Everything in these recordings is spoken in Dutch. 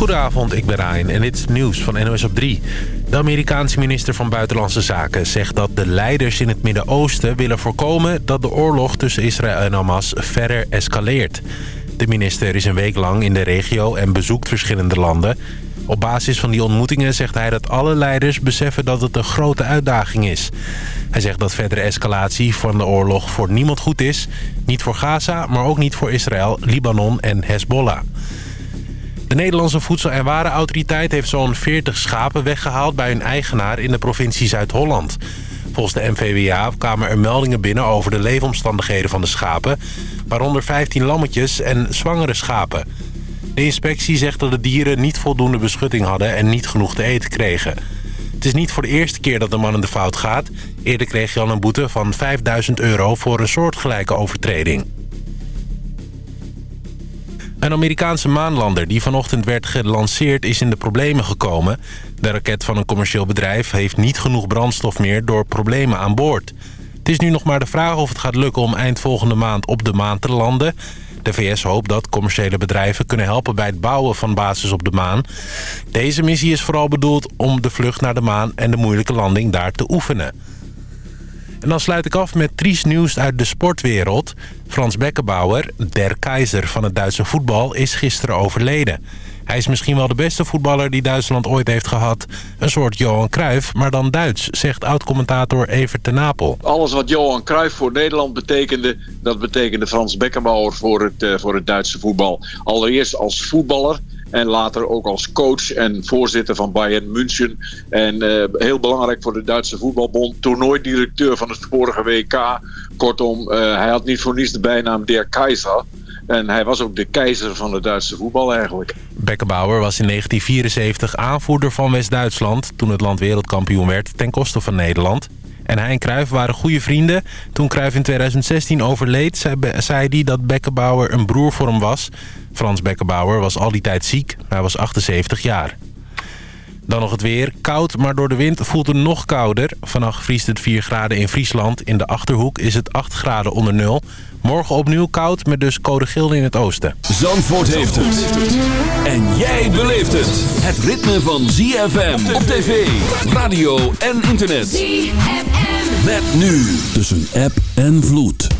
Goedenavond, ik ben Ryan en dit is nieuws van NOS op 3. De Amerikaanse minister van Buitenlandse Zaken zegt dat de leiders in het Midden-Oosten willen voorkomen dat de oorlog tussen Israël en Hamas verder escaleert. De minister is een week lang in de regio en bezoekt verschillende landen. Op basis van die ontmoetingen zegt hij dat alle leiders beseffen dat het een grote uitdaging is. Hij zegt dat verdere escalatie van de oorlog voor niemand goed is. Niet voor Gaza, maar ook niet voor Israël, Libanon en Hezbollah. De Nederlandse Voedsel- en Warenautoriteit heeft zo'n 40 schapen weggehaald bij hun eigenaar in de provincie Zuid-Holland. Volgens de MVWA kwamen er meldingen binnen over de leefomstandigheden van de schapen, waaronder 15 lammetjes en zwangere schapen. De inspectie zegt dat de dieren niet voldoende beschutting hadden en niet genoeg te eten kregen. Het is niet voor de eerste keer dat de man in de fout gaat. Eerder kreeg hij al een boete van 5000 euro voor een soortgelijke overtreding. Een Amerikaanse maanlander die vanochtend werd gelanceerd is in de problemen gekomen. De raket van een commercieel bedrijf heeft niet genoeg brandstof meer door problemen aan boord. Het is nu nog maar de vraag of het gaat lukken om eind volgende maand op de maan te landen. De VS hoopt dat commerciële bedrijven kunnen helpen bij het bouwen van basis op de maan. Deze missie is vooral bedoeld om de vlucht naar de maan en de moeilijke landing daar te oefenen. En dan sluit ik af met triest nieuws uit de sportwereld. Frans Beckenbauer, der keizer van het Duitse voetbal, is gisteren overleden. Hij is misschien wel de beste voetballer die Duitsland ooit heeft gehad. Een soort Johan Cruijff, maar dan Duits, zegt oud-commentator Evert ten Napel. Alles wat Johan Cruijff voor Nederland betekende... dat betekende Frans Beckenbauer voor het, uh, voor het Duitse voetbal. Allereerst als voetballer... En later ook als coach en voorzitter van Bayern München. En uh, heel belangrijk voor de Duitse voetbalbond. Toernooidirecteur van het vorige WK. Kortom, uh, hij had niet voor niets de bijnaam Der Keizer. En hij was ook de keizer van het Duitse voetbal eigenlijk. Beckenbauer was in 1974 aanvoerder van West-Duitsland... toen het land wereldkampioen werd ten koste van Nederland. En hij en Cruijff waren goede vrienden. Toen Cruijff in 2016 overleed, zei, hij dat Beckenbauer een broer voor hem was. Frans Beckenbauer was al die tijd ziek. Hij was 78 jaar. Dan nog het weer. Koud, maar door de wind voelt het nog kouder. Vannacht vriest het 4 graden in Friesland. In de Achterhoek is het 8 graden onder nul. Morgen opnieuw koud, met dus code geel in het oosten. Zandvoort heeft het. En jij beleeft het. Het ritme van ZFM op tv, radio en internet. ZFM. Met nu tussen app en vloed.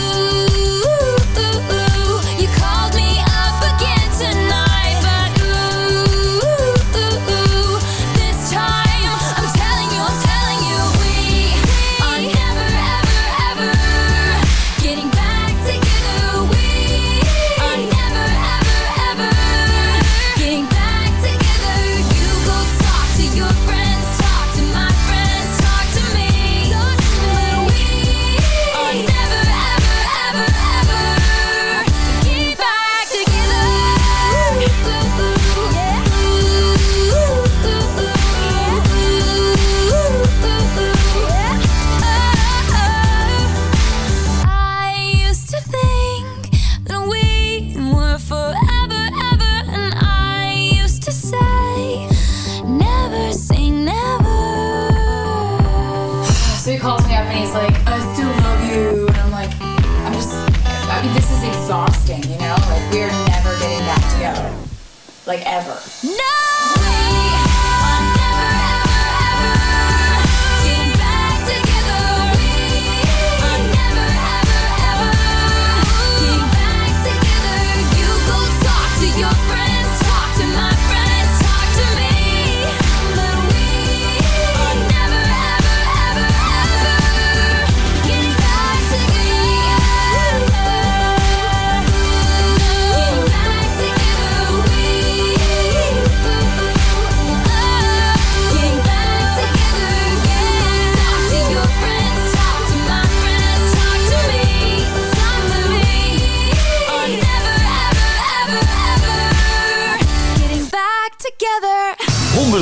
like ever.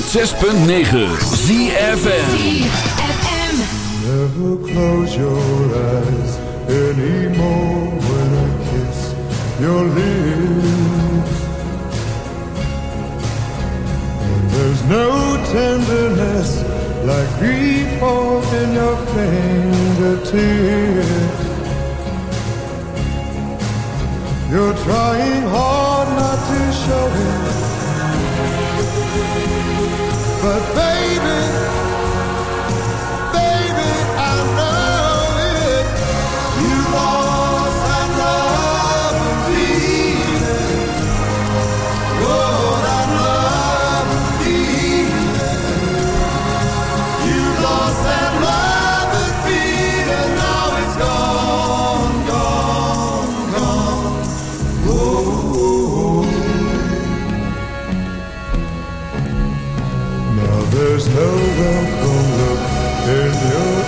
106.9 ZFM Never close your eyes anymore when I kiss your lips. And There's no tenderness like grief in your fingertips. You're trying hard not to show it. But baby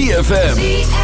ZFM.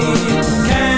need. Can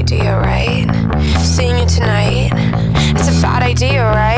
idea, right? Seeing you tonight, it's a bad idea, right?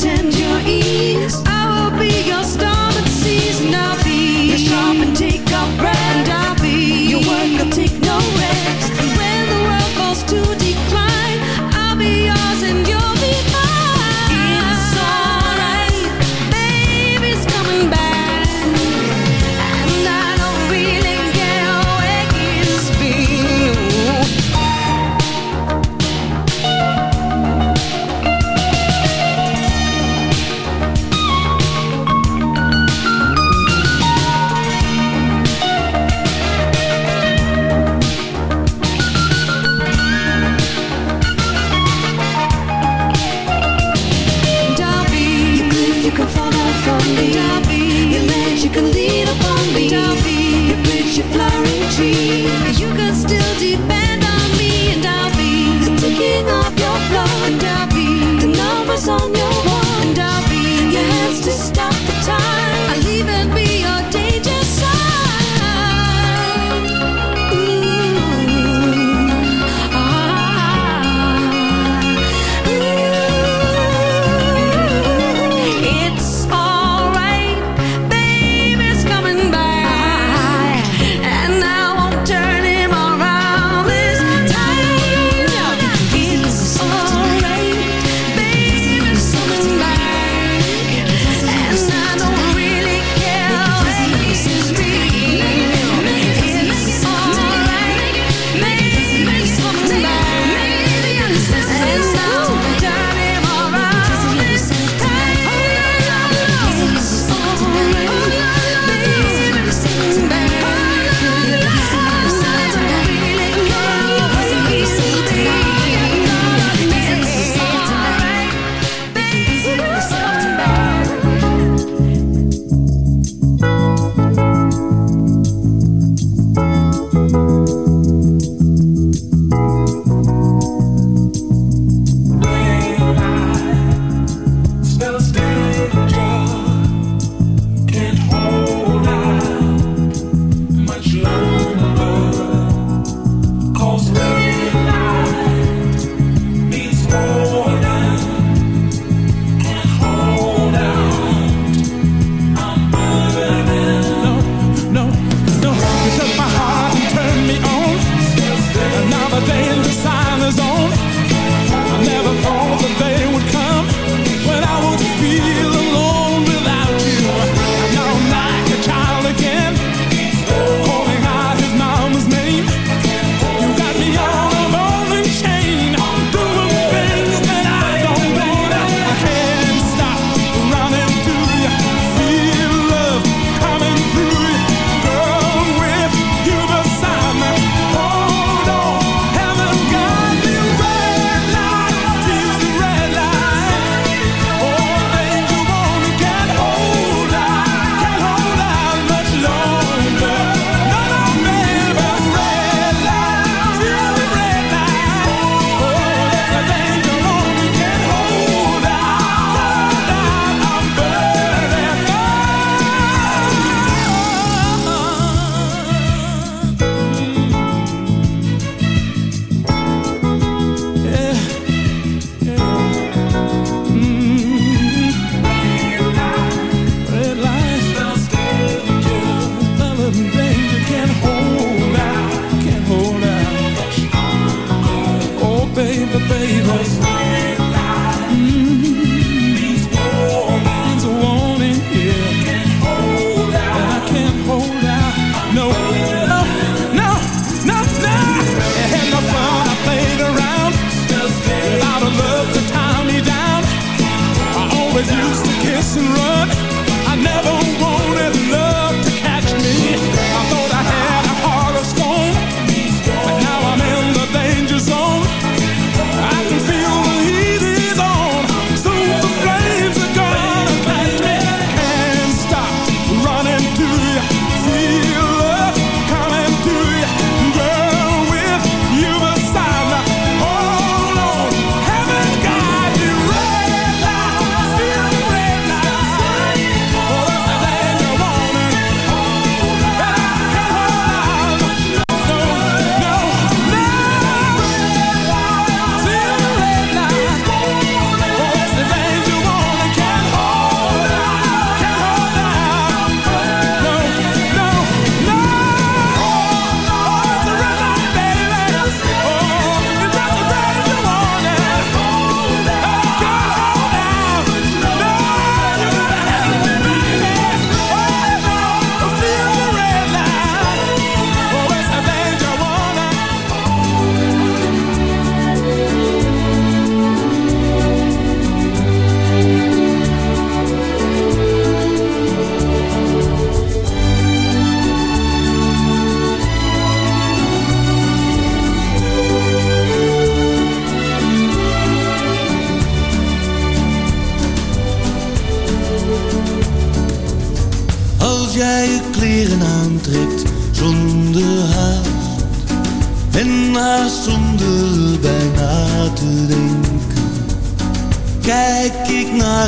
pretend you're.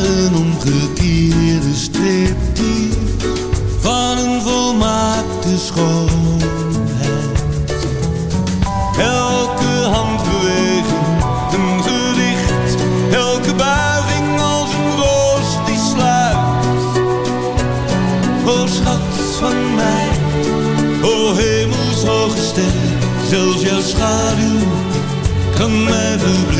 een omgekeerde strip van een volmaakte schoonheid. Elke handbeweging een gedicht, elke buiging als een roos die sluit. O schat van mij, o hemelshoge ster, zelfs jouw schaduw kan mij verbinden.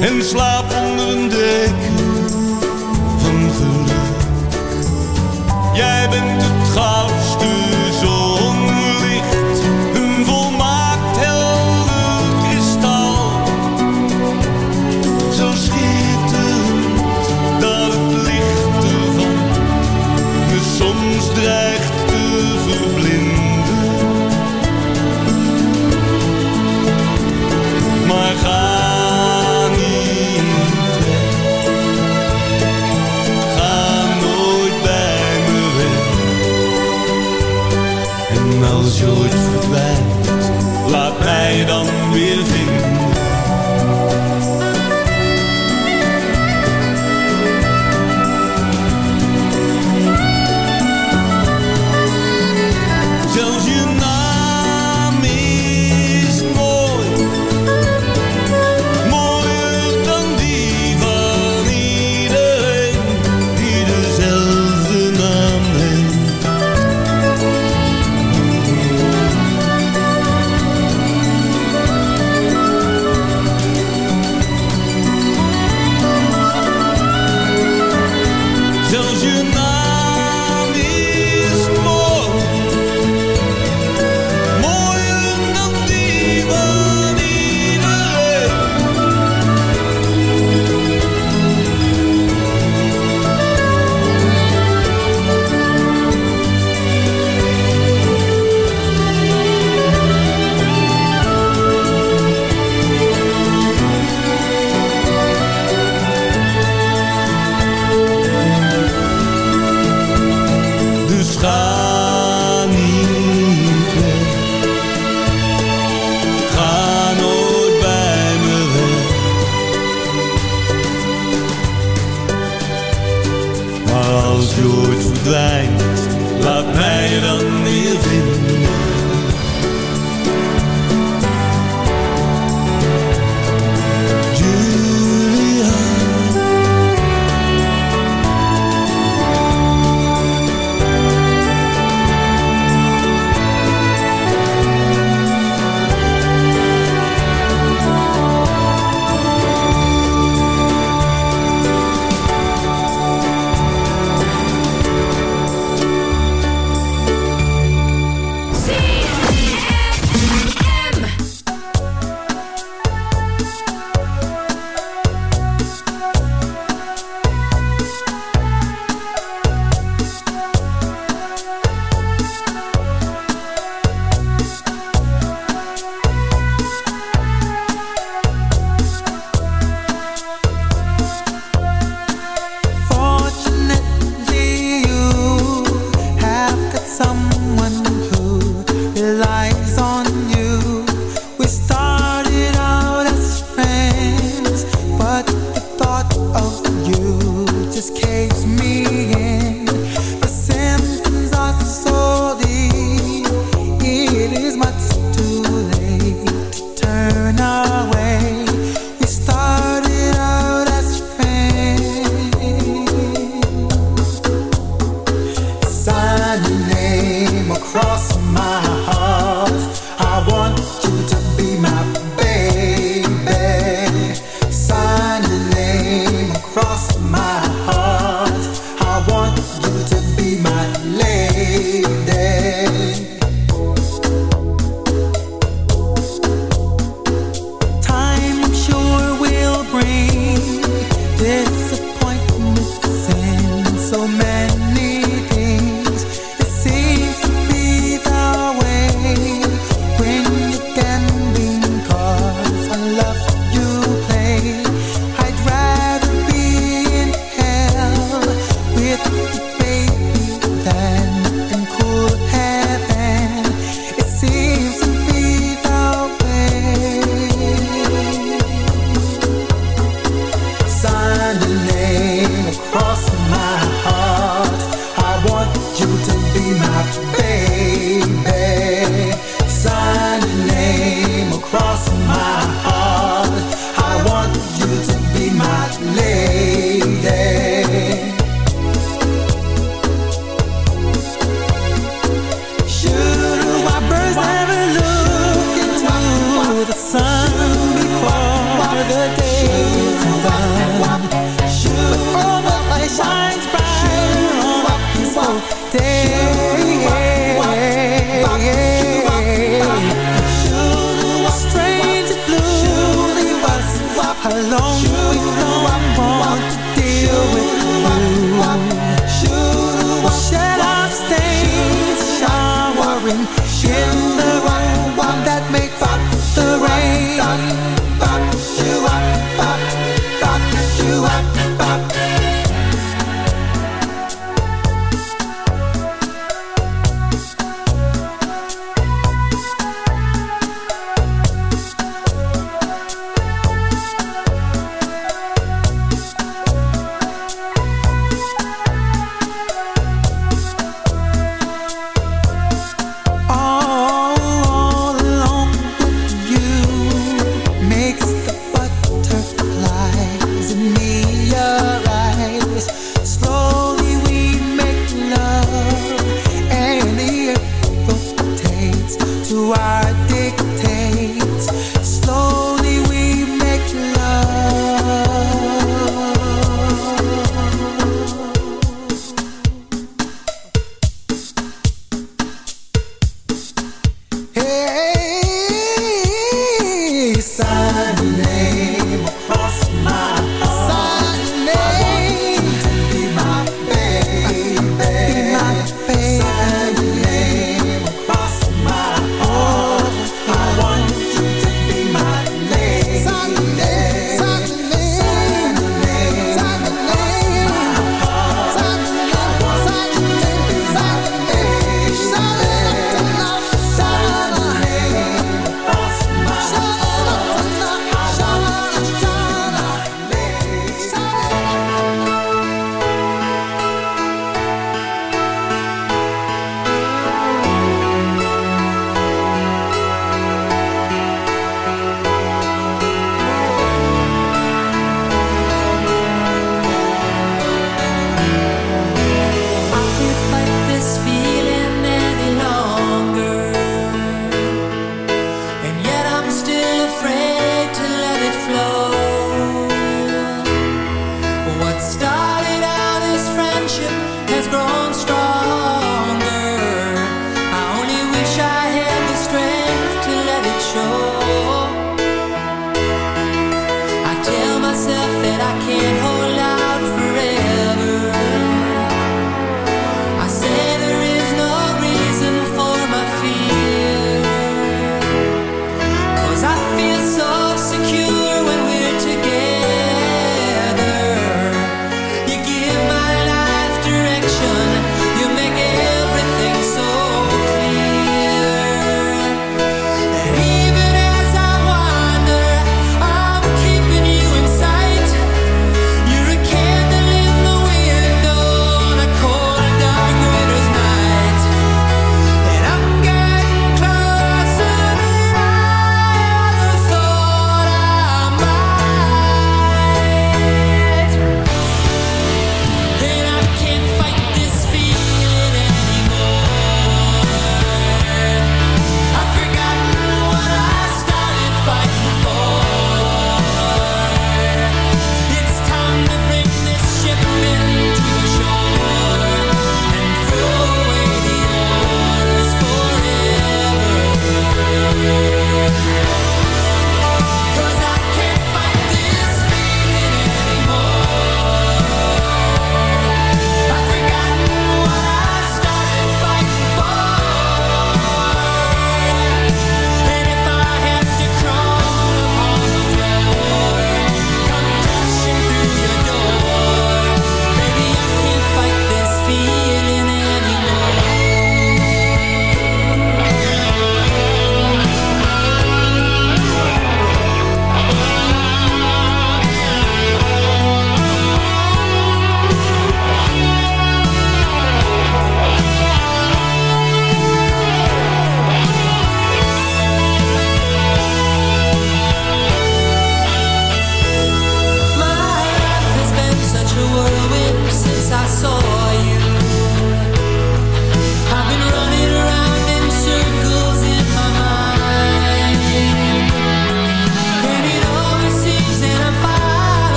en slaap